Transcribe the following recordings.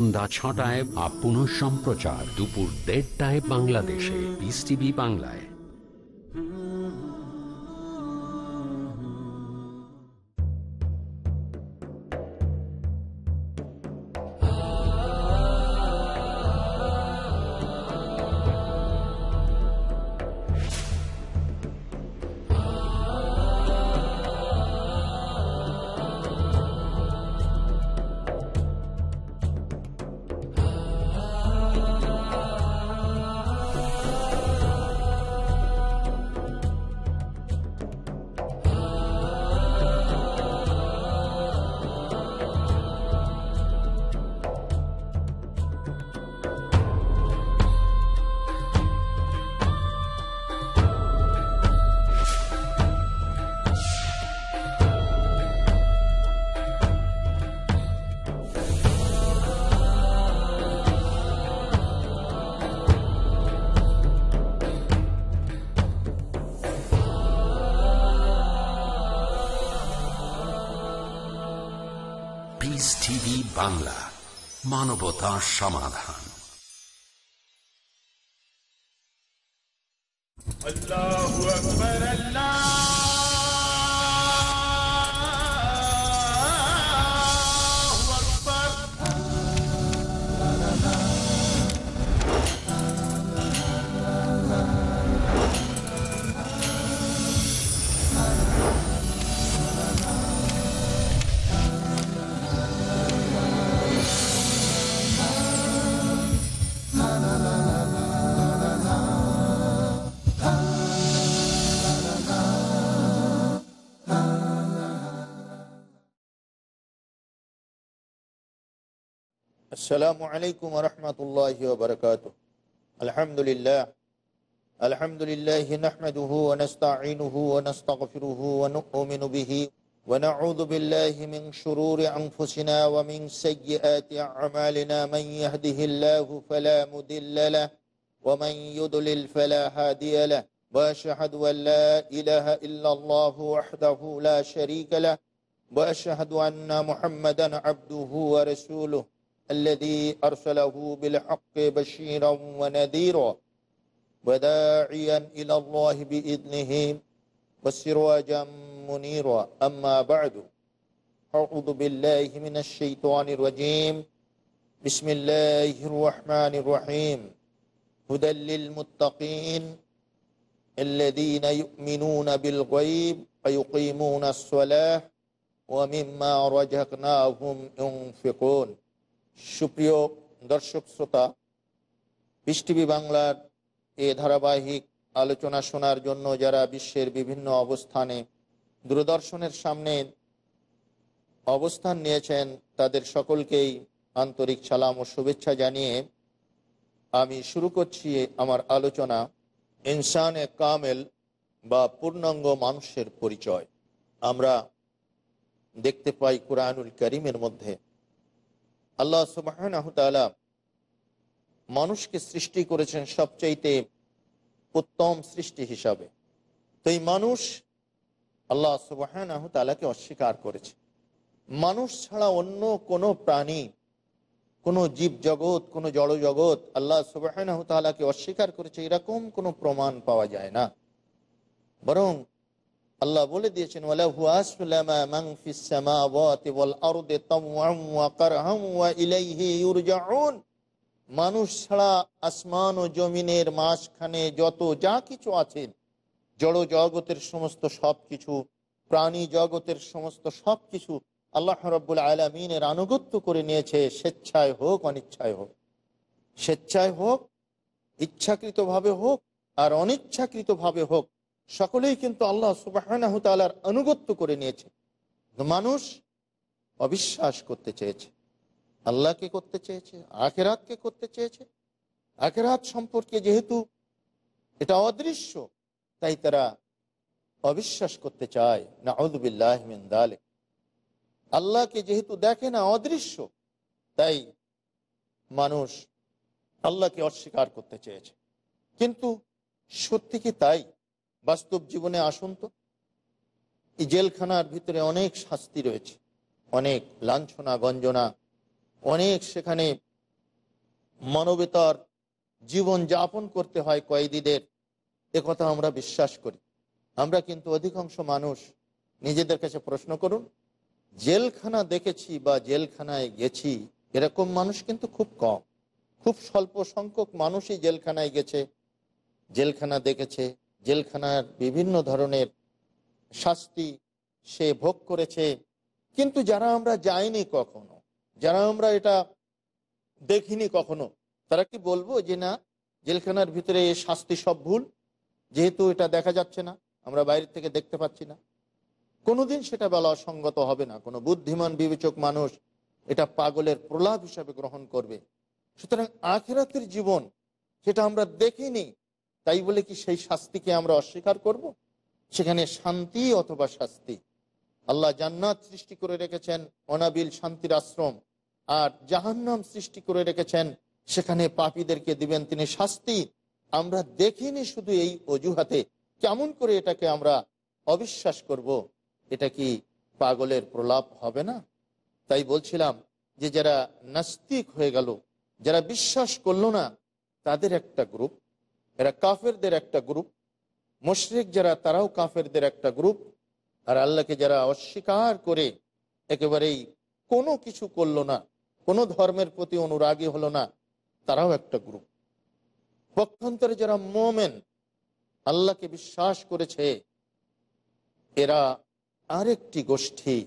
সন্ধ্যা ছটায় বা পুনঃ সম্প্রচার দুপুর দেড়টায় বাংলাদেশে। বিস টিভি বাংলায়। বাংলা মানবতা সমাধান। السلام عليكم ورحمة الله وبركاته. الحمد لله. الحمد لله نحمده ونستعينه ونستغفره ونؤمن به ونعوذ بالله من شرور أنفسنا ومن سيئات أعمالنا. من يهده الله فلا مدل له ومن يضلل فلا هادي له. وأشهد أن لا إله إلا الله وحده لا شريك له. وأشهد أن محمدا عبده ورسوله. الذي أرسله بالحق بشيرا ونذيرا وداعيا إلى الله بإذنه وسراجا منيرا. أما بعد أعوذ بالله من الشيطان الرجيم. بسم الله الرحمن الرحيم. هدى للمتقين الذين يؤمنون بالغيب ويقيمون الصلاة ومما رزقناهم ينفقون. সুপ্রিয় দর্শক শ্রোতা পিস টিভি বাংলার এ ধারাবাহিক আলোচনা শোনার জন্য যারা বিশ্বের বিভিন্ন অবস্থানে দূরদর্শনের সামনে অবস্থান নিয়েছেন, তাদের সকলকেই আন্তরিক সালাম ও শুভেচ্ছা জানিয়ে আমি শুরু করছি আমার আলোচনা ইনসান এ কামেল বা পূর্ণাঙ্গ মানুষের পরিচয়। আমরা দেখতে পাই কোরআনুল করিমের মধ্যে। আল্লাহ সুবাহ মানুষকে সৃষ্টি করেছেন সবচাইতে উত্তম সৃষ্টি হিসাবে। তো এই মানুষ আল্লাহ সুবাহ তালাকে অস্বীকার করেছে। মানুষ ছাড়া অন্য কোনো প্রাণী, কোনো জীব জগৎ কোনো জড় জগৎ আল্লাহ সুবাহ তালাকে অস্বীকার করেছে, এরকম কোনো প্রমাণ পাওয়া যায় না। বরং আল্লাহ বলে দিয়েছেন মানুষ ছাড়া আসমান ও জমিনের মাঝখানে যত যা কিছু আছে, জড় জগতের সমস্ত সবকিছু, প্রাণী জগতের সমস্ত সবকিছু আল্লাহ রব্বুল আলমিনের আনুগত্য করে নিয়েছে, স্বেচ্ছায় হোক, অনিচ্ছায় হোক। স্বেচ্ছায় হোক, ইচ্ছাকৃতভাবে হোক আর অনিচ্ছাকৃতভাবে হোক সকলেই কিন্তু আল্লাহ সুবাহ আনুগত্য করে নিয়েছে। মানুষ অবিশ্বাস করতে চেয়েছে। আল্লাহকে করতে চেয়েছে, আখেরাতকে করতে চেয়েছে। আখেরাত সম্পর্কে যেহেতু এটা অদৃশ্য, তাই তারা অবিশ্বাস করতে চায়। না আউদুবিল্লাহমিন আল্লাহকে যেহেতু দেখে না, অদৃশ্য, তাই মানুষ আল্লাহকে অস্বীকার করতে চেয়েছে। কিন্তু সত্যি কি তাই? বাস্তব জীবনে আসুন তো। এই জেলখানার ভিতরে অনেক শাস্তি রয়েছে, অনেক লাঞ্ছনা, গঞ্জনা, অনেক সেখানে মানবতার জীবন যাপন করতে হয় কয়েদিদের। কথা আমরা বিশ্বাস করি। আমরা কিন্তু অধিকাংশ মানুষ নিজেদের কাছে প্রশ্ন করুন, জেলখানা দেখেছি বা জেলখানায় গেছি, এরকম মানুষ কিন্তু খুব কম। খুব স্বল্প সংখ্যক মানুষই জেলখানায় গেছে, জেলখানা দেখেছে জেলখানার বিভিন্ন ধরনের শাস্তি সে ভোগ করেছে। কিন্তু যারা আমরা যাইনি কখনো, যারা আমরা এটা দেখিনি কখনো, তারা কি বলব যে না, জেলখানার ভিতরে এই শাস্তি সব ভুল? যেহেতু এটা দেখা যাচ্ছে না, আমরা বাইরে থেকে দেখতে পাচ্ছি না। কোনোদিন সেটা বলা অসঙ্গত হবে না। কোনো বুদ্ধিমান, বিবেচক মানুষ এটা পাগলের প্রলাপ হিসাবে গ্রহণ করবে। সুতরাং আখেরাতের জীবন, সেটা আমরা দেখিনি তাই বলে কি সেই শাস্তিকে আমরা অস্বীকার করব। সেখানে শান্তি অথবা শাস্তি। আল্লাহ জান্নাত সৃষ্টি করে রেখেছেন, অনাবিল শান্তির আশ্রম। আর জাহান্নাম সৃষ্টি করে রেখেছেন, সেখানে পাপীদেরকে দিবেন তিনি শাস্তি। আমরা দেখিনি শুধু এই অজুহাতে। কেমন করে এটাকে আমরা অবিশ্বাস করব। এটা কি পাগলের প্রলাপ হবে না? তাই বলছিলাম যে যারা নাস্তিক হয়ে গেল, যারা বিশ্বাস করল না, তাদের একটা গ্রুপ এরা কাফেরদের একটা গ্রুপ, মুশরিক যারা তারাও কাফেরদের একটা গ্রুপ। আর আল্লাহকে যারা অস্বীকার করে একেবারেই কোনো কিছু করল না, কোনো ধর্মের প্রতি অনুরাগী হলো না, তারাও একটা গ্রুপ। পক্ষান্তরে যারা মোমেন, আল্লাহকে বিশ্বাস করেছে, এরা আরেকটি গোষ্ঠী,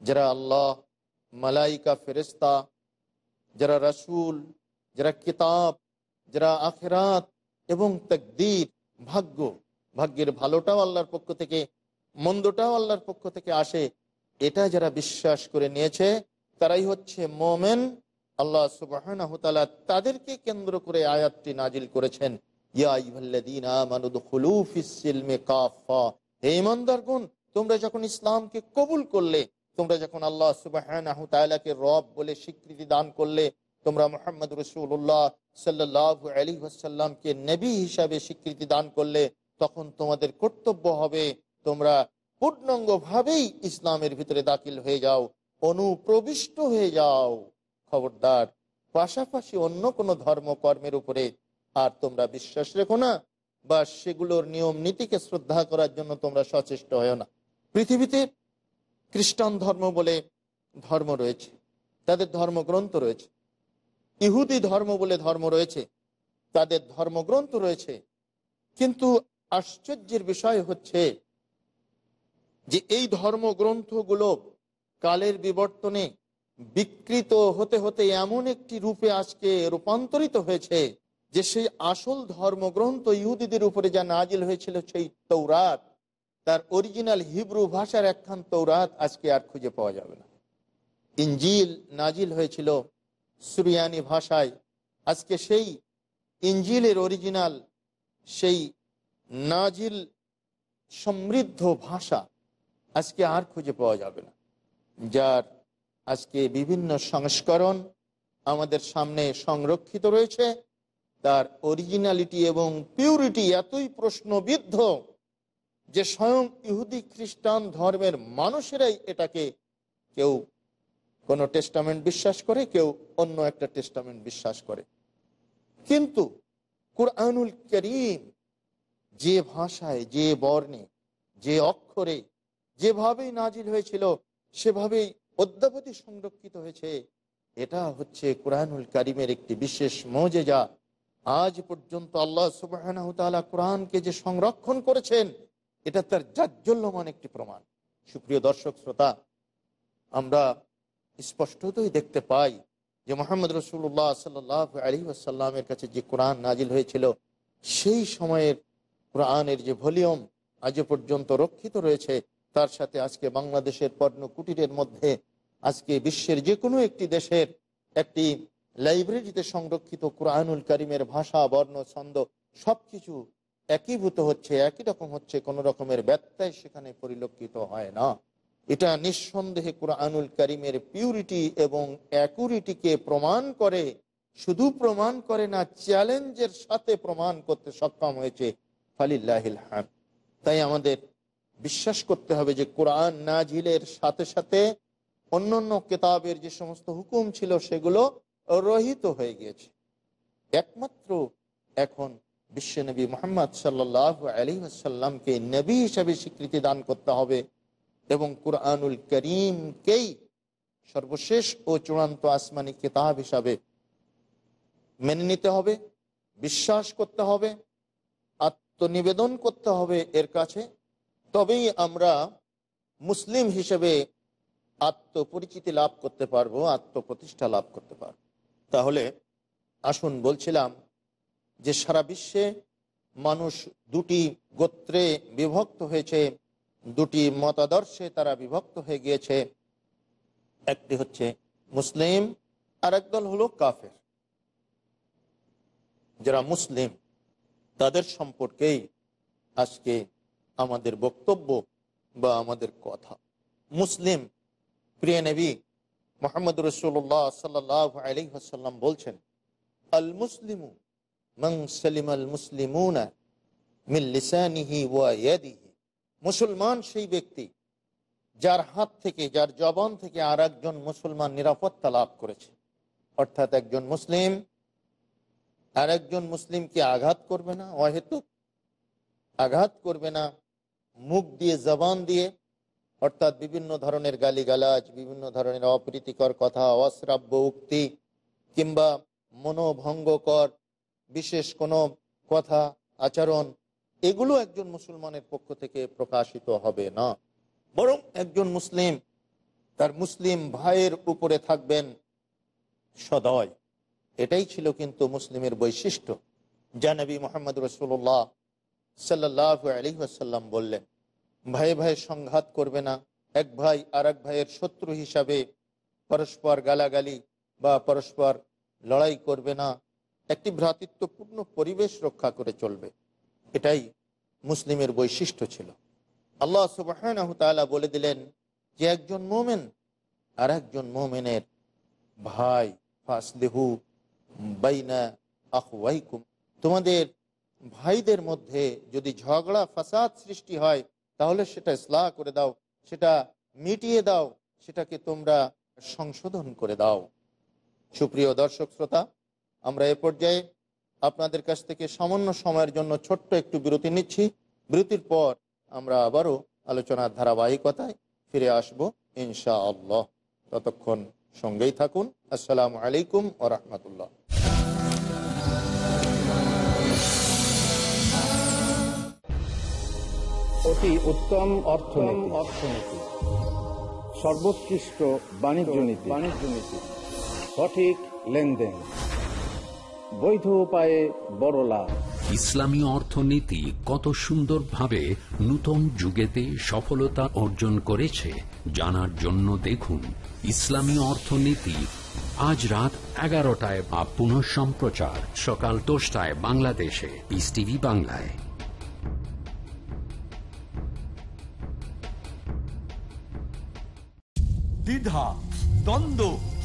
যারা আল্লাহ, মালাইকা ফেরেস্তা যারা রাসুল, যারা কিতাব, যারা আখেরাত এবং তকদির, ভাগ্য, ভাগ্যের ভালোটাও আল্লাহর পক্ষ থেকে, মন্দটাও আল্লাহর পক্ষ থেকে আসে, এটা যারা বিশ্বাস করে নিয়েছে, তারাই হচ্ছে মোমেন। আল্লাহ সুবাহ তাদেরকে কেন্দ্র করে আয়াতটি নাজিল করেছেন। তোমরা যখন ইসলামকে কবুল করলে, তোমরা যখন আল্লাহ সুবাহ রব বলে স্বীকৃতি দান করলে তোমরা মোহাম্মদ রসুল্লাহ সাল্লাহ আলী আসাল্লামকে নবী হিসাবে স্বীকৃতি দান করলে তখন তোমাদের কর্তব্য হবে তোমরা পূর্ণাঙ্গ ভাবেই ইসলামের ভিতরে দাখিল হয়ে যাও, অনুপ্রবিষ্ট হয়ে যাও। খবরদার, পাশাপাশি অন্য কোনো ধর্ম কর্মের উপরে আর তোমরা বিশ্বাস রেখো না বা সেগুলোর নিয়ম নীতিকে শ্রদ্ধা করার জন্য তোমরা সচেষ্ট হয় না। পৃথিবীতে খ্রিস্টান ধর্ম বলে ধর্ম রয়েছে, তাদের ধর্মগ্রন্থ রয়েছে। ইহুদি ধর্ম বলে ধর্ম রয়েছে, তাদের ধর্মগ্রন্থ রয়েছে। কিন্তু আশ্চর্যের বিষয় হচ্ছে যে এই ধর্মগ্রন্থগুলো কালের বিবর্তনে বিকৃত হতে হতে এমন একটি রূপে আজকে রূপান্তরিত হয়েছে যে সেই আসল ধর্মগ্রন্থ ইহুদিদের উপরে যা নাজিল হয়েছিল সেই তৌরাত তার অরিজিনাল হিব্রু ভাষার একখান তৌরাত আজকে আর খুঁজে পাওয়া যাবে না। ইঞ্জিল নাজিল হয়েছিল সুরিয়ানি ভাষায়। আজকে সেই ইঞ্জিলের অরিজিনাল সেই নাজিল সমৃদ্ধ ভাষা আজকে আর খুঁজে পাওয়া যাবে না। যার আজকে বিভিন্ন সংস্করণ আমাদের সামনে সংরক্ষিত রয়েছে, তার অরিজিনালিটি এবং পিউরিটি এতই প্রশ্নবিদ্ধ যে স্বয়ং ইহুদি খ্রিস্টান ধর্মের মানুষেরাই এটাকে কেউ কোনো টেস্টামেন্ট বিশ্বাস করে, কেউ অন্য একটা টেস্টামেন্ট বিশ্বাস করে। কিন্তু কুরআনুল করিম যে ভাষায়, যে বর্ণে, যে অক্ষরে যেভাবেই নাজিল হয়েছিল, সেভাবেই অদ্যাবধি সংরক্ষিত হয়েছে, এটা হচ্ছে কোরআনুল করিমের একটি বিশেষ মজেজা। আজ পর্যন্ত আল্লাহ সুবাহ কোরআনকে যে সংরক্ষণ করেছেন, এটা তার জাজ্জল্যমান একটি প্রমাণ। সুপ্রিয় দর্শক, শ্রোতা, আমরা স্পষ্টতই দেখতে পাই যে মোহাম্মদ রসুল্লাহ সাল্লাহ আলী আসাল্লামের কাছে যে কোরআন নাজিল হয়েছিল, সেই সময়ের কোরআনের যে ভলিউম আজ পর্যন্ত রক্ষিত রয়েছে, তার সাথে আজকে বাংলাদেশের পর্ণ কুটিরের মধ্যে, আজকে বিশ্বের যে কোনো একটি দেশের একটি লাইব্রেরিতে সংরক্ষিত কোরআনুল করিমের ভাষা, বর্ণ, ছন্দ সবকিছু একীভূত হচ্ছে, একই রকম হচ্ছে, কোনো রকমের ব্যত্যয় সেখানে পরিলক্ষিত হয় না। এটা নিঃসন্দেহে কোরআনুল করিমের পিউরিটি এবং অ্যাকুরিটিকে প্রমাণ করে, শুধু প্রমাণ করে না চ্যালেঞ্জের সাথে প্রমাণ করতে সক্ষম হয়েছে ফালিল্লাহিল হাম তাই আমাদের বিশ্বাস করতে হবে যে কোরআন নাজিলের সাথে সাথে অন্যান্য কেতাবের যে সমস্ত হুকুম ছিল সেগুলো রহিত হয়ে গিয়েছে। একমাত্র এখন বিশ্বনবী মোহাম্মদ সাল্লাহ আলী আসাল্লামকে নবী হিসাবে স্বীকৃতি দান করতে হবে। এবং কুরআনুল করিমকেই সর্বশেষ ও চূড়ান্ত আসমানি কিতাব হিসাবে মেনে নিতে হবে, বিশ্বাস করতে হবে, আত্মনিবেদন করতে হবে এর কাছে। তবেই আমরা মুসলিম হিসেবে আত্মপরিচিতি লাভ করতে পারব, আত্মপ্রতিষ্ঠা লাভ করতে পারব। তাহলে আসুন বলছিলাম যে সারা বিশ্বে মানুষ দুটি গোত্রে বিভক্ত হয়েছে দুটি মতাদর্শে তারা বিভক্ত হয়ে গিয়েছে। একটি হচ্ছে মুসলিম আর একদল হলো কাফের। যারা মুসলিম, তাদের সম্পর্কেই আজকে আমাদের বক্তব্য বা আমাদের কথা। মুসলিম, প্রিয় নবী মোহাম্মদ রসুল্লাহ সাল্লাহ আলী হাসাল্লাম বলছেন আল মুসলিমু মং সালিম আল মুসলিমুনা মিল্লিসানিহি ওয়া ইয়াদিহি। মুসলমান সেই ব্যক্তি যার হাত থেকে, যার জবান থেকে আর একজন মুসলমান নিরাপত্তা লাভ করেছে। অর্থাৎ একজন মুসলিম, আর একজন মুসলিমকে আঘাত করবে না, অহেতুক আঘাত করবে না, মুখ দিয়ে, জবান দিয়ে, অর্থাৎ বিভিন্ন ধরনের গালিগালাজ, বিভিন্ন ধরনের অপ্রীতিকর কথা, অশ্রাব্য উক্তি, কিংবা মনোভঙ্গকর বিশেষ কোনো কথা, আচরণ এগুলো একজন মুসলমানের পক্ষ থেকে প্রকাশিত হবে না। বরং একজন মুসলিম তার মুসলিম ভাইয়ের উপরে থাকবেন সদয়। এটাই ছিল কিন্তু মুসলিমের বৈশিষ্ট্য, যা নবী মোহাম্মদ রসুল্লাহ সাল্লাহ আলী আসাল্লাম বললেন। ভাই ভাই সংঘাত করবে না, এক ভাই আর ভাইয়ের শত্রু হিসাবে পরস্পর গালাগালি বা পরস্পর লড়াই করবে না, একটি ভ্রাতৃত্বপূর্ণ পরিবেশ রক্ষা করে চলবে। এটাই মুসলিমের বৈশিষ্ট্য ছিল। আল্লাহ সুবাহ বলে দিলেন যে একজন মোমেন আর একজন মোমেনের ভাই, ফাসলেহু বাইনা আহওয়াইকুম তোমাদের ভাইদের মধ্যে যদি ঝগড়া, ফাসাদ সৃষ্টি হয়, তাহলে সেটা ইসলাহ করে দাও, সেটা মিটিয়ে দাও, সেটাকে তোমরা সংশোধন করে দাও। সুপ্রিয় দর্শক শ্রোতা, আমরা এ পর্যায়ে আপনাদের কাছ থেকে সামান্য সময়ের জন্য ছোট্ট একটু বিরতি নিচ্ছি। বিরতির পর আমরা আবারও আলোচনার ধারাবাহিকতায় ফিরে আসব ইনশা আল্লাহ ততক্ষণ সঙ্গেই থাকুন। আসসালামু আলাইকুম ও রহমতুল্লাহ। অতি উত্তম অর্থনীতি। অর্থনীতি। সর্বোৎকৃষ্ট বাণিজ্য নীতি। বাণিজ্য নীতি। সঠিক লেনদেন। বৈধ উপায়ে বড় লাভ। ইসলামী অর্থনীতি কত সুন্দরভাবে নূতন যুগেতে সফলতা অর্জন করেছে জানার জন্য দেখুন ইসলামী অর্থনীতি। আজ রাত এগারোটায় বা পুনঃ সম্প্রচার সকাল দশটায় বাংলাদেশে। পিস টিভি বাংলায়। দ্বিধা দ্বন্দ্ব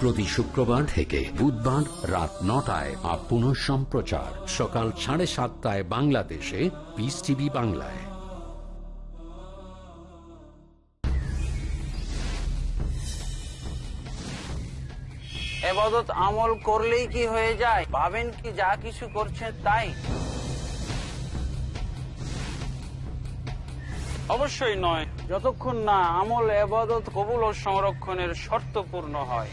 প্রতি শুক্রবার থেকে বুধবার রাত নটায় আর পুনঃ সম্প্রচার। সকাল সাড়ে সাতটায় বাংলাদেশে পিস টিভি বাংলায়। এবাদত আমল করলেই কি হয়ে যায়? ভাবেন কি যা কিছু করছেন তাই? অবশ্যই নয়। যতক্ষণ না আমল এবাদত কবুল ও সংরক্ষণের শর্ত পূর্ণ হয়।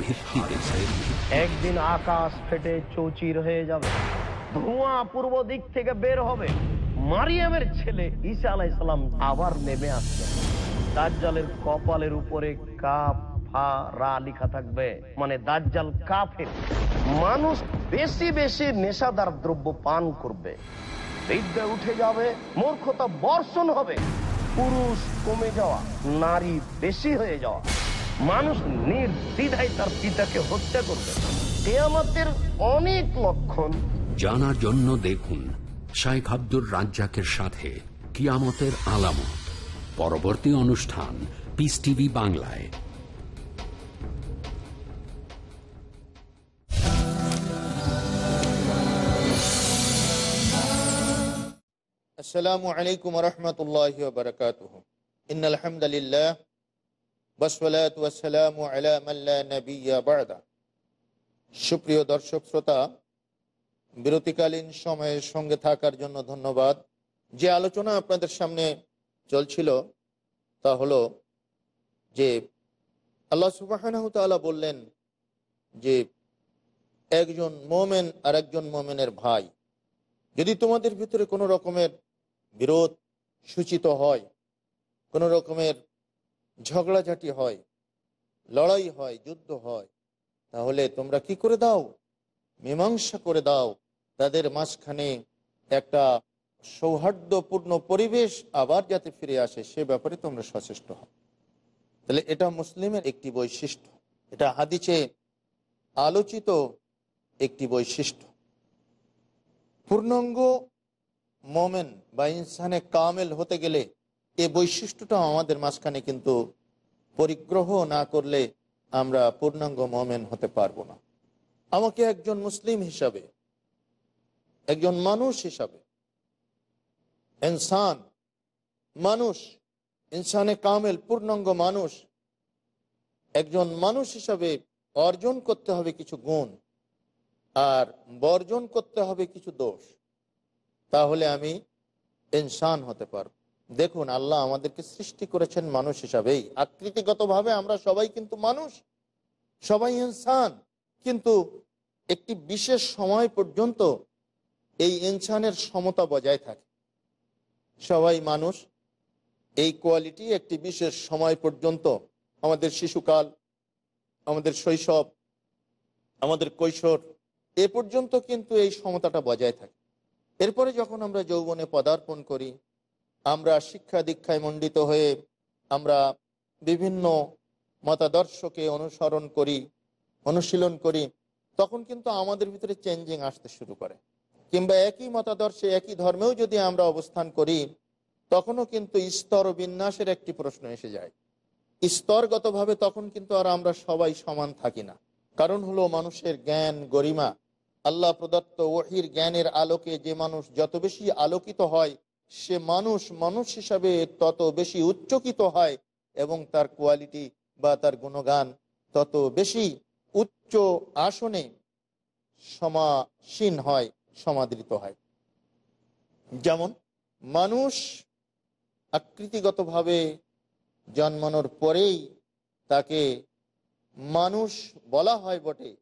ভিত্তিতে একদিন আকাশ ফেটে চৌচির হয়ে যাবে, ধোঁয়া পূর্ব দিক থেকে বের হবে। মারিয়ামের ছেলে ঈসা আলাইসালাম আবার নেমে আসবে। দাজ্জালের কপালের উপরে কাপ লিখা থাকবে মানে দাজ্জাল কাফের। মানুষ বেশি বেশি নেশাদার দ্রব্য পান করবে। উঠে যাবে, মূর্খতা বর্ষণ হবে। পুরুষ কমে যাওয়া, নারী বেশি হয়ে যাওয়া। মানুষ নির্দ্বিধায় তার পিতাকে হত্যা করবে। কেয়ামতের অনেক লক্ষণ। জানার জন্য দেখুন, শাইখ আব্দুর রাজ্জাকের সাথে কিয়ামতের আলামত। পরবর্তী অনুষ্ঠান পিস টিভি বাংলায়। আসসালামু আলাইকুম রহমতুল্লাহ বারকাত ইন আলহামদুলিল্লাহ বসলাত ওয়াসালাম আলা মাল্লা নবিয়া বারদা সুপ্রিয় দর্শক শ্রোতা, বিরতিকালীন সময়ের সঙ্গে থাকার জন্য ধন্যবাদ। যে আলোচনা আপনাদের সামনে চলছিল তা হলো যে আল্লাহ সুবাহ বললেন যে একজন মোমেন আর একজন মোমেনের ভাই। যদি তোমাদের ভিতরে কোনো রকমের বিরোধ সূচিত হয়, কোনো রকমের ঝগড়াঝাটি হয়, লড়াই হয়, যুদ্ধ হয়, তাহলে তোমরা কি করে দাও? মীমাংসা করে দাও। তাদের মাঝখানে একটা সৌহার্দ্যপূর্ণ পরিবেশ আবার যাতে ফিরে আসে, সে ব্যাপারে তোমরা সচেষ্ট হও। তাহলে এটা মুসলিমের একটি বৈশিষ্ট্য। এটা হাদিসে আলোচিত একটি বৈশিষ্ট্য। পূর্ণাঙ্গ মোমেন বা ইনসানে কামেল হতে গেলে এ বৈশিষ্ট্যটা আমাদের মাঝখানে কিন্তু পরিগ্রহ না করলে আমরা পূর্ণাঙ্গ মোমেন হতে পারব না। আমাকে একজন মুসলিম হিসাবে, একজন মানুষ হিসাবে, ইনসান, মানুষ, ইনসানে কামেল, পূর্ণাঙ্গ মানুষ, একজন মানুষ হিসাবে অর্জন করতে হবে কিছু গুণ, আর বর্জন করতে হবে কিছু দোষ। তাহলে আমি ইনসান হতে পারব। দেখুন, আল্লাহ আমাদেরকে সৃষ্টি করেছেন মানুষ হিসাবেই আকৃতিগতভাবে আমরা সবাই কিন্তু মানুষ, সবাই ইনসান। কিন্তু একটি বিশেষ সময় পর্যন্ত এই ইনসানের সমতা বজায় থাকে। সবাই মানুষ, এই কোয়ালিটি একটি বিশেষ সময় পর্যন্ত আমাদের শিশুকাল, আমাদের শৈশব, আমাদের কৈশোর, এ পর্যন্ত কিন্তু এই সমতাটা বজায় থাকে। এরপরে যখন আমরা যৌবনে পদার্পণ করি, আমরা শিক্ষা দীক্ষায় মণ্ডিত হয়ে আমরা বিভিন্ন মতাদর্শকে অনুসরণ করি, অনুশীলন করি, তখন কিন্তু আমাদের ভিতরে চেঞ্জিং আসতে শুরু করে। কিংবা একই মতাদর্শে, একই ধর্মেও যদি আমরা অবস্থান করি, তখনও কিন্তু স্তর বিন্যাসের একটি প্রশ্ন এসে যায়। স্তরগতভাবে তখন কিন্তু আর আমরা সবাই সমান থাকি না। কারণ হলো মানুষের জ্ঞান গরিমা। আল্লাহ প্রদত্ত ওহির জ্ঞানের আলোকে যে মানুষ যত বেশি আলোকিত হয়, সে মানুষ মানুষ হিসাবে তত বেশি উচ্চকিত হয় এবং তার কোয়ালিটি বা তার গুণগান তত বেশি উচ্চ আসনে সমাসীন হয়, সমাদৃত হয়। যেমন, মানুষ আকৃতিগতভাবে জন্মানোর পরেই তাকে মানুষ বলা হয় বটে।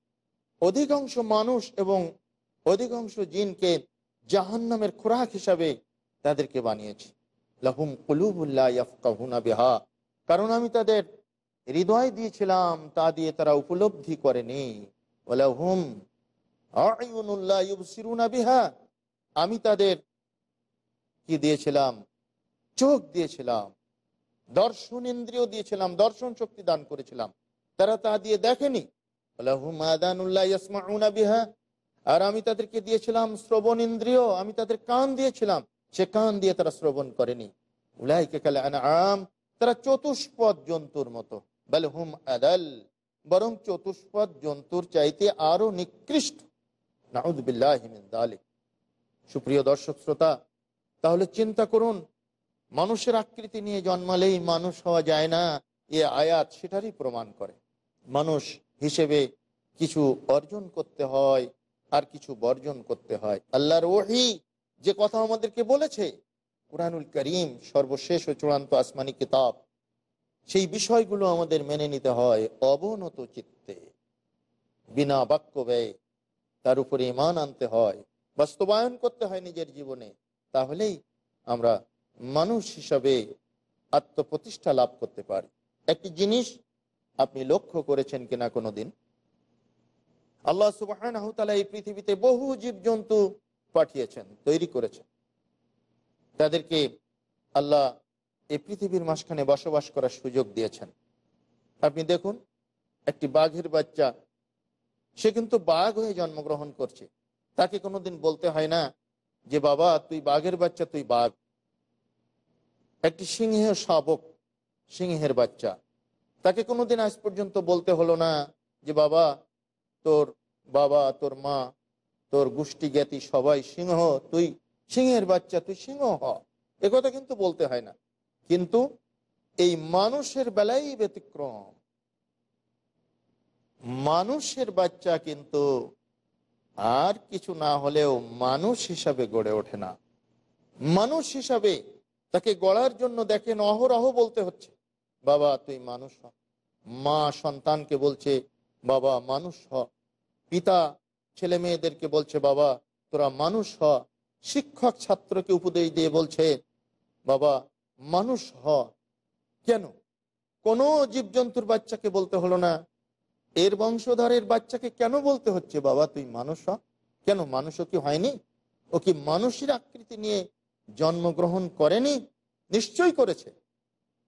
অধিকাংশ মানুষ এবং অধিকাংশ জিনকে জাহান্নামের খোরাক হিসাবে তাদেরকে বানিয়েছি। লাহুম কলুবুল্লাহ বিহা। কারণ আমি তাদের হৃদয় দিয়েছিলাম, তা দিয়ে তারা উপলব্ধি করেনি। হুম বিহা। আমি তাদের কি দিয়েছিলাম? চোখ দিয়েছিলাম। দর্শন ইন্দ্রিয় দিয়েছিলাম, দর্শন শক্তি দান করেছিলাম। তারা তা দিয়ে দেখেনি। আর আমি তাদেরকে দিয়েছিলাম শ্রবণ ইন্দ্রিয়, আমি তাদের কান দিয়েছিলাম, সে কান দিয়ে তারা শ্রবণ করেনি। আম তারা চতুষ্পদ জন্তুর মতো। বলে হুম আদাল, বরং চতুষ্পদ জন্তুর চাইতে আরও নিকৃষ্ট। সুপ্রিয় দর্শক শ্রোতা, তাহলে চিন্তা করুন, মানুষের আকৃতি নিয়ে জন্মালেই মানুষ হওয়া যায় না, এ আয়াত সেটারই প্রমাণ করে। মানুষ হিসেবে কিছু অর্জন করতে হয় আর কিছু বর্জন করতে হয়। আল্লাহর ওহি যে কথা আমাদেরকে বলেছে, কুরআনুল করিম সর্বশেষ ও চূড়ান্ত আসমানি কিতাব, সেই বিষয়গুলো আমাদের মেনে নিতে হয় অবনত চিত্তে। বিনা বাক্য ব্যয় তার উপরে ইমান আনতে হয়, বাস্তবায়ন করতে হয় নিজের জীবনে, তাহলেই আমরা মানুষ হিসাবে আত্মপ্রতিষ্ঠা লাভ করতে পারি। একটি জিনিস আপনি লক্ষ্য করেছেন কিনা কোনোদিন? আল্লাহ সুবাহ এই পৃথিবীতে বহু জীবজন্তু পাঠিয়েছেন, তৈরি করেছেন। তাদেরকে আল্লাহ এই পৃথিবীর মাঝখানে বসবাস করার সুযোগ দিয়েছেন। আপনি দেখুন, একটি বাঘের বাচ্চা, সে কিন্তু বাঘ হয়ে জন্মগ্রহণ করছে। তাকে কোনোদিন বলতে হয় না যে, বাবা, তুই বাঘের বাচ্চা, তুই বাঘ। একটি সিংহ শাবক, সিংহের বাচ্চা। তাকে কোনোদিন আজ পর্যন্ত বলতে হলো না যে, বাবা, তোর বাবা, তোর মা, তোর গোষ্ঠী জ্ঞাতি সবাই সিংহ, তুই সিংহের বাচ্চা, তুই সিংহ হ। কথা কিন্তু বলতে হয় না। কিন্তু এই মানুষের বেলায় ব্যতিক্রম। মানুষের বাচ্চা কিন্তু আর কিছু না হলেও মানুষ হিসাবে গড়ে ওঠে না। মানুষ হিসাবে তাকে গড়ার জন্য দেখেন অহরহ বলতে হচ্ছে। বাবা, তুই মানুষ হ। মা সন্তানকে বলছে, বাবা, মানুষ হ। পিতা ছেলে মেয়েদেরকে বলছে, বাবা, তোরা মানুষ হ। শিক্ষক ছাত্রকে উপদেশ দিয়ে বলছে, বাবা, মানুষ হ। কেন? কোন জীবজন্তুর বাচ্চাকে বলতে হলো না। এর বংশধরের বাচ্চাকে কেন বলতে হচ্ছে, বাবা, তুই মানুষ হ? কেন, মানুষও কি হয়নি? ও কি মানুষের আকৃতি নিয়ে জন্মগ্রহণ করেনি? নিশ্চয়ই করেছে।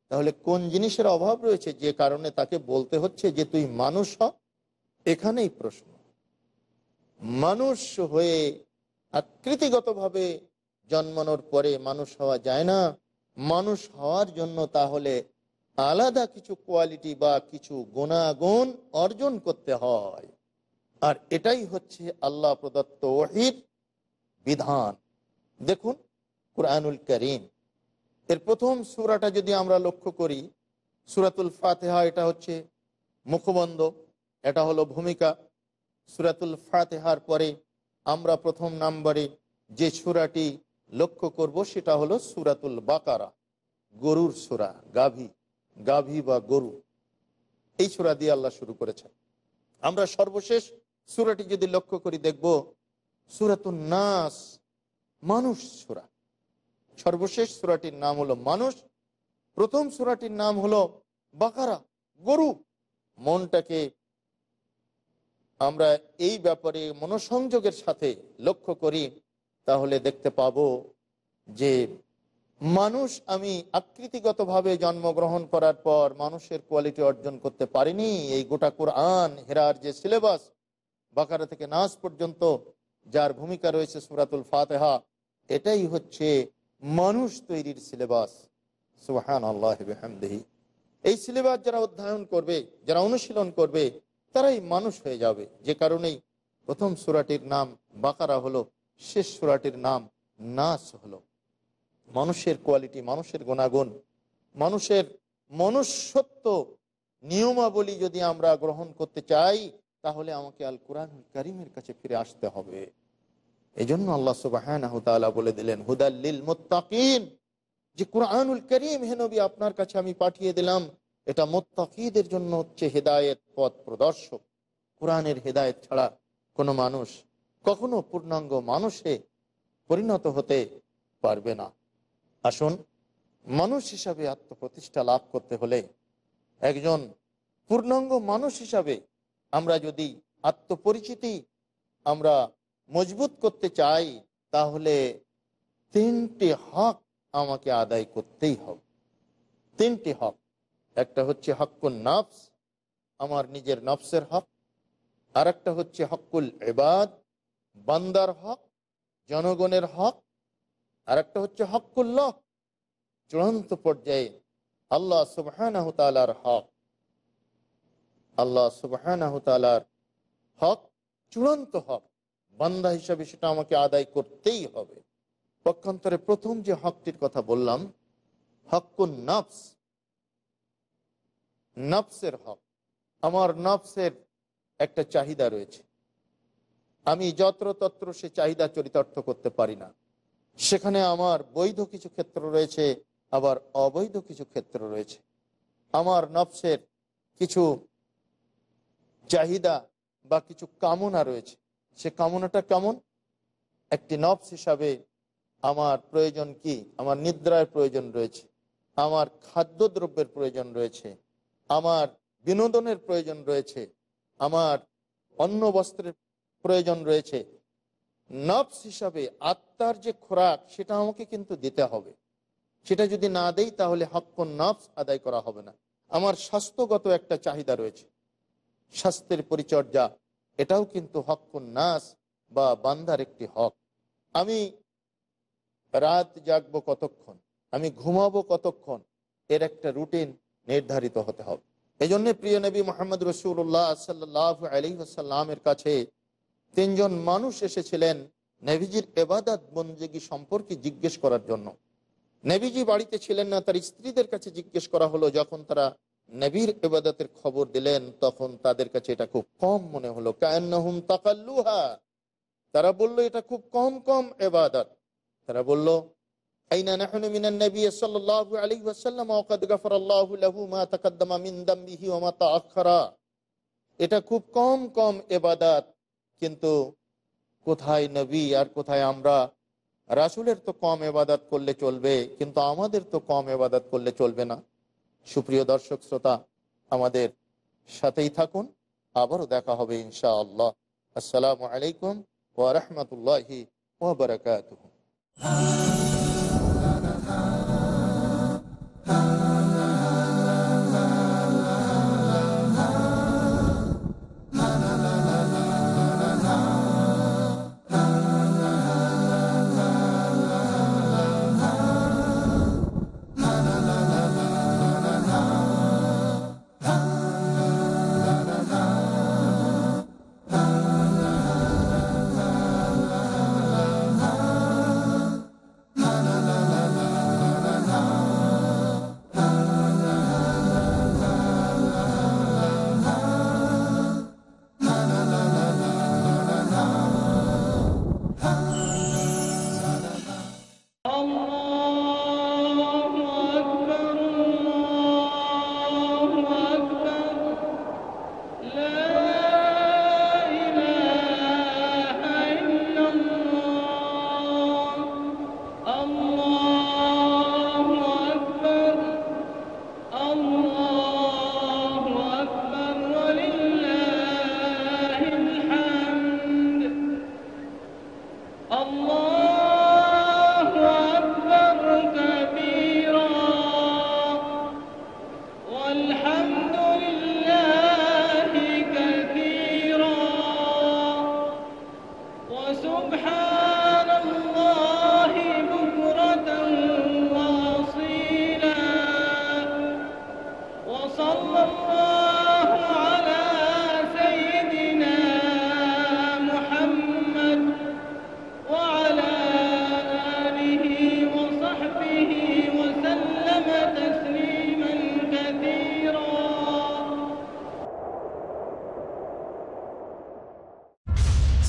তাহলে কোন জিনিসের অভাব রয়েছে? যে কারণে তাকে বলতে হচ্ছে যে তুই মানুষ হ। এখানেই প্রশ্ন। মানুষ হয়ে আকৃতিগতভাবে জন্মানোর পরে মানুষ হওয়া যায় না। মানুষ হওয়ার জন্য তাহলে আলাদা কিছু কোয়ালিটি বা কিছু গুণাগুণ অর্জন করতে হয়। আর এটাই হচ্ছে আল্লাহ প্রদত্ত ওহির বিধান। দেখুন, কোরআনুল করিম। এর প্রথম সুরাটা যদি আমরা লক্ষ্য করি, সুরাতুল ফাতেহা, এটা হচ্ছে মুখবন্ধ, এটা হলো ভূমিকা। সুরাতুল ফাতেহার পরে আমরা প্রথম নাম্বারে যে সুরাটি লক্ষ্য করব, সেটা হলো সুরাতুল বাকারা, গরুর সুরা, গাভী গাভী বা গরু। এই সুরা দিয়ে আল্লাহ শুরু করেছেন। আমরা সর্বশেষ সুরাটি যদি লক্ষ্য করি, দেখব সুরাতুল নাস, মানুষ সুরা। সর্বশেষ সুরাটির নাম হলো মানুষ। প্রথম সুরাটির নাম হলো বাকারা, গরু। মনটাকে আমরা এই ব্যাপারে মনোসংযোগের সাথে লক্ষ্য করি, তাহলে দেখতে পাব যে মানুষ আমি আকৃতিগতভাবে জন্মগ্রহণ করার পর মানুষের কোয়ালিটি অর্জন করতে পারিনি। এই গোটা কোরআন, হেরার যে সিলেবাস বাকারা থেকে নাচ পর্যন্ত যার ভূমিকা রয়েছে সুরাতুল ফাতেহা, এটাই হচ্ছে মানুষ তৈরির সিলেবাস। সুহান আল্লাহমদেহি এই সিলেবাস যারা অধ্যয়ন করবে, যারা অনুশীলন করবে, তারাই মানুষ হয়ে যাবে। যে কারণেই প্রথম সুরাটির নাম বাকারা হলো, শেষ সুরাটির নাম নাস হলো। মানুষের কোয়ালিটি, মানুষের গুণাগুণ, মানুষের মনুষ্যত্ব নিয়মাবলী যদি আমরা গ্রহণ করতে চাই, তাহলে আমাকে আল কোরআন করিমের কাছে ফিরে আসতে হবে। এই জন্য আল্লাহ সুবাহ বলে দিলেন হুদাল্লিল মোত্তাকিন। যে কোরআনুল করিম হেনবি আপনার কাছে আমি পাঠিয়ে দিলাম। এটা মোত্তাকিদের জন্য হচ্ছে হেদায়েত পথ প্রদর্শক। কোরআনের হেদায়েত ছাড়া কোনো মানুষ কখনো পূর্ণাঙ্গ মানুষে পরিণত হতে পারবে না। আসুন, মানুষ হিসাবে আত্মপ্রতিষ্ঠা লাভ করতে হলে একজন পূর্ণাঙ্গ মানুষ হিসাবে আমরা যদি আত্মপরিচিতি আমরা মজবুত করতে চাই, তাহলে তিনটি হক আমাকে আদায় করতেই হবে। তিনটি হক। একটা হচ্ছে হকুল নফস, আমার নিজের নফসের হক। আর একটা হচ্ছে হকুল এবাদ বান্দার হক, জনগণের হক। আর একটা হচ্ছে হকুল্লাহ চূড়ান্ত পর্যায়ে আল্লাহ সুবাহ হক। আল্লাহ সুবাহ হক, চূড়ান্ত হক। বান্দা হিসাবে সেটা আমাকে আদায় করতেই হবে। পক্ষান্তরে প্রথম যে হকটির কথা বললাম হকুন নফস, নফসের হক। আমার নফসের একটা চাহিদা রয়েছে। আমি যত্রতত্র সে চাহিদা চরিতার্থ করতে পারি না। সেখানে আমার বৈধ কিছু ক্ষেত্র রয়েছে, আবার অবৈধ কিছু ক্ষেত্র রয়েছে। আমার নফসের কিছু চাহিদা বা কিছু কামনা রয়েছে। সে কামনাটা কেমন? একটি নফস হিসাবে আমার প্রয়োজন কি? আমার নিদ্রার প্রয়োজন রয়েছে। আমার খাদ্যদ্রব্যের প্রয়োজন রয়েছে। আমার বিনোদনের প্রয়োজন রয়েছে। আমার অন্ন বস্ত্রের প্রয়োজন রয়েছে। নফস হিসাবে আত্মার যে খোরাক, সেটা আমাকে কিন্তু দিতে হবে। সেটা যদি না দেই, তাহলে হক্ক নফস আদায় করা হবে না। আমার স্বাস্থ্যগত একটা চাহিদা রয়েছে। স্বাস্থ্যের পরিচর্যা এটাও কিন্তু হক্ক নাস বা বান্দার একটি হক। আমি রাত জাগবো কতক্ষণ? আমি ঘুমাবো কতক্ষণ? এর একটা রুটিন নির্ধারিত হতে হবে। এই জন্য প্রিয় নবী মোহাম্মদ রসুল্লাহ সাল্লাহ আলী আসাল্লামের কাছে তিনজন মানুষ এসেছিলেন নেভিজির এবাদাত বন্দেগী সম্পর্কে জিজ্ঞেস করার জন্য। নেভিজি বাড়িতে ছিলেন না, তার স্ত্রীদের কাছে জিজ্ঞেস করা হলো, যখন তারা নবীর এবাদতের খবর দিলেন, তখন তাদের কাছে এটা খুব কম মনে হলো। কায়ন্নহুম তাকাল্লুহা। তারা বলল, এটা খুব কম কম এবাদত তারা বলল এটা খুব কম কম এবাদত কিন্তু কোথায় নবী আর কোথায় আমরা? রাসুলের তো কম এবাদত করলে চলবে, কিন্তু আমাদের তো কম এবাদত করলে চলবে না। সুপ্রিয় দর্শক শ্রোতা, আমাদের সাথেই থাকুন। আবারও দেখা হবে ইনশা আল্লাহ আসসালামু আলাইকুম ওয়া রাহমাতুল্লাহি ওয়া বারাকাতুহু।